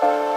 Bye.